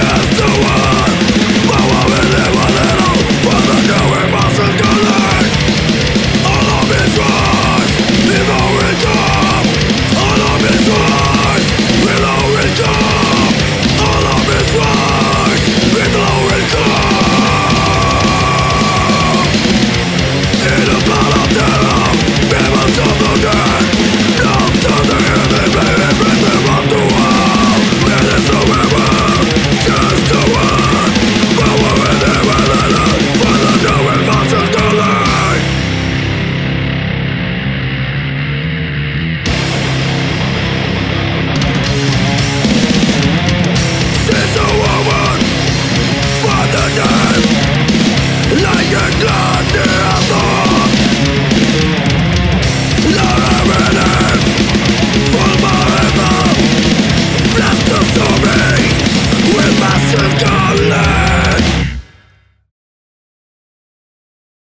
Death